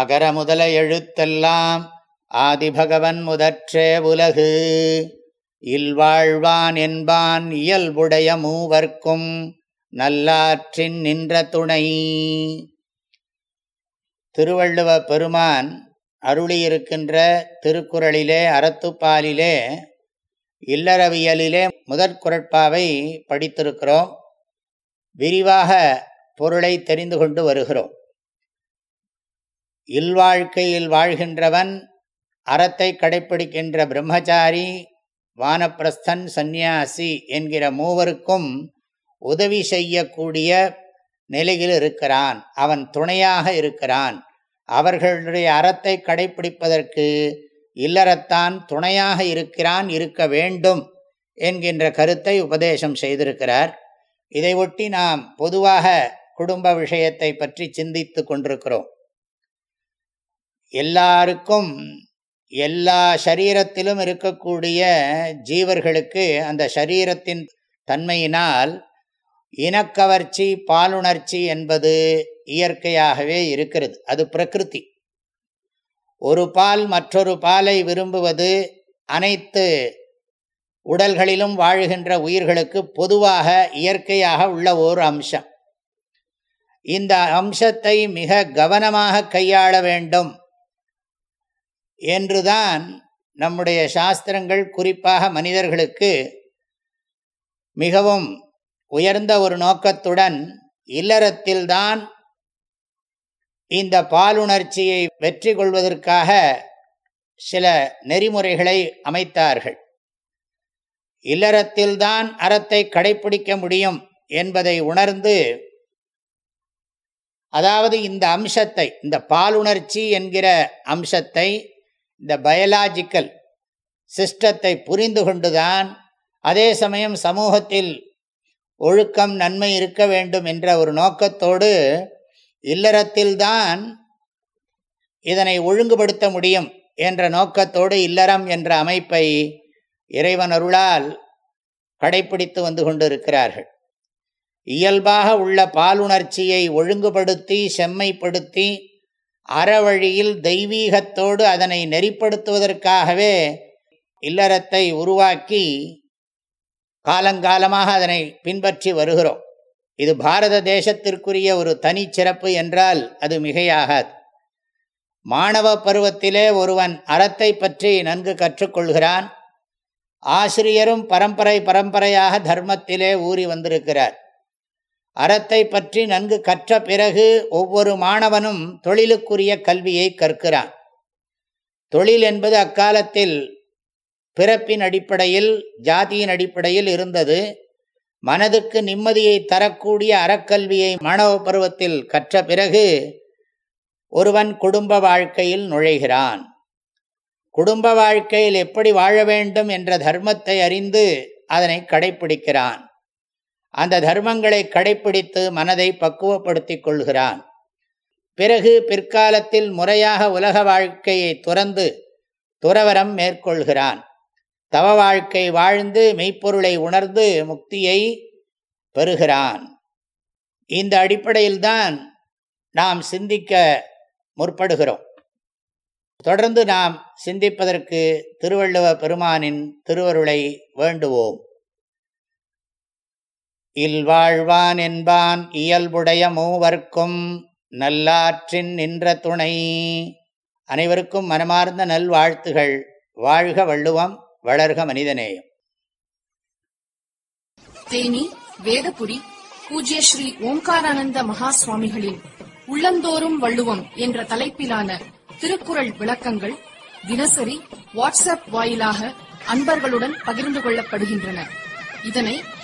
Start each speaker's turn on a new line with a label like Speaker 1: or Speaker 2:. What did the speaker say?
Speaker 1: அகர முதல எழுத்தெல்லாம் ஆதிபகவன் முதற்றே உலகு இல்வாழ்வான் என்பான் இயல்புடைய மூவர்க்கும் நல்லாற்றின் நின்ற துணை திருவள்ளுவ பெருமான் அருளியிருக்கின்ற திருக்குறளிலே அறத்துப்பாலிலே இல்லறவியலிலே முதற் குரட்பாவை படித்திருக்கிறோம் விரிவாக பொருளை தெரிந்து கொண்டு வருகிறோம் இல்வாழ்க்கையில் வாழ்கின்றவன் அறத்தை கடைப்பிடிக்கின்ற பிரம்மச்சாரி வானப்பிரஸ்தன் சந்நியாசி என்கிற மூவருக்கும் உதவி செய்யக்கூடிய நிலையில் இருக்கிறான் அவன் துணையாக இருக்கிறான் அவர்களுடைய அறத்தை கடைப்பிடிப்பதற்கு இல்லறத்தான் துணையாக இருக்கிறான் இருக்க வேண்டும் என்கின்ற கருத்தை உபதேசம் செய்திருக்கிறார் இதை ஒட்டி நாம் பொதுவாக குடும்ப விஷயத்தை பற்றி சிந்தித்து கொண்டிருக்கிறோம் எல்லாருக்கும் எல்லா சரீரத்திலும் இருக்கக்கூடிய ஜீவர்களுக்கு அந்த சரீரத்தின் தன்மையினால் இனக்கவர்ச்சி பாலுணர்ச்சி என்பது இயற்கையாகவே இருக்கிறது அது பிரகிருதி ஒரு பால் மற்றொரு பாலை விரும்புவது அனைத்து உடல்களிலும் வாழ்கின்ற உயிர்களுக்கு பொதுவாக இயற்கையாக உள்ள ஒரு அம்சம் இந்த அம்சத்தை மிக கவனமாக கையாள வேண்டும் என்றுதான் நம்முடைய சாஸ்திரங்கள் குறிப்பாக மனிதர்களுக்கு மிகவும் உயர்ந்த ஒரு நோக்கத்துடன் இல்லறத்தில்தான் இந்த பாலுணர்ச்சியை வெற்றி கொள்வதற்காக சில நெறிமுறைகளை அமைத்தார்கள் இல்லறத்தில்தான் அறத்தை கடைபிடிக்க முடியும் என்பதை உணர்ந்து அதாவது இந்த அம்சத்தை இந்த பாலுணர்ச்சி என்கிற அம்சத்தை இந்த பயலாஜிக்கல் சிஸ்டத்தை புரிந்து கொண்டுதான் அதே சமயம் சமூகத்தில் ஒழுக்கம் நன்மை இருக்க வேண்டும் என்ற ஒரு நோக்கத்தோடு இல்லறத்தில்தான் இதனை ஒழுங்குபடுத்த முடியும் என்ற நோக்கத்தோடு இல்லறம் என்ற அமைப்பை இறைவன் அருளால் கடைபிடித்து வந்து கொண்டிருக்கிறார்கள் இயல்பாக உள்ள பாலுணர்ச்சியை ஒழுங்குபடுத்தி செம்மைப்படுத்தி அறவழியில் தெய்வீகத்தோடு அதனை நெறிப்படுத்துவதற்காகவே இல்லறத்தை உருவாக்கி காலங்காலமாக அதனை பின்பற்றி வருகிறோம் இது பாரத தேசத்திற்குரிய ஒரு தனி சிறப்பு என்றால் அது மிகையாகாது மாணவ பருவத்திலே ஒருவன் அறத்தை பற்றி நன்கு கற்றுக்கொள்கிறான் ஆசிரியரும் பரம்பரை பரம்பரையாக தர்மத்திலே ஊறி வந்திருக்கிறார் அறத்தை பற்றி நன்கு கற்ற பிறகு ஒவ்வொரு மாணவனும் தொழிலுக்குரிய கல்வியை கற்கிறான் தொழில் என்பது அக்காலத்தில் பிறப்பின் அடிப்படையில் ஜாதியின் அடிப்படையில் இருந்தது மனதுக்கு நிம்மதியை தரக்கூடிய அறக்கல்வியை மாணவ பருவத்தில் கற்ற பிறகு ஒருவன் குடும்ப வாழ்க்கையில் நுழைகிறான் குடும்ப வாழ்க்கையில் எப்படி வாழ வேண்டும் என்ற தர்மத்தை அறிந்து அதனை கடைபிடிக்கிறான் அந்த தர்மங்களை கடைப்பிடித்து மனதை பக்குவப்படுத்திக் கொள்கிறான் பிறகு பிற்காலத்தில் முறையாக உலக வாழ்க்கையை துறந்து துறவரம் மேற்கொள்கிறான் தவ வாழ்க்கை வாழ்ந்து மெய்ப்பொருளை உணர்ந்து முக்தியை பெறுகிறான் இந்த அடிப்படையில்தான் நாம் சிந்திக்க முற்படுகிறோம் தொடர்ந்து நாம் சிந்திப்பதற்கு திருவள்ளுவ பெருமானின் திருவருளை வேண்டுவோம் இல்வாழ்வான் என்பான் இயல்புடைய மூவர்க்கும் நல்லாற்றின் நின்ற துணை அனைவருக்கும் மனமார்ந்த நல்வாழ்த்துகள் வாழ்க வள்ளுவம் வளர்க மனிதநேயம்
Speaker 2: தேனி வேதபுரி பூஜ்ய ஸ்ரீ ஓம்காரானந்த மகா சுவாமிகளின் உள்ளந்தோறும் வள்ளுவம் என்ற தலைப்பிலான திருக்குறள் விளக்கங்கள் தினசரி வாட்ஸ்அப் வாயிலாக அன்பர்களுடன் பகிர்ந்து கொள்ளப்படுகின்றன இதனை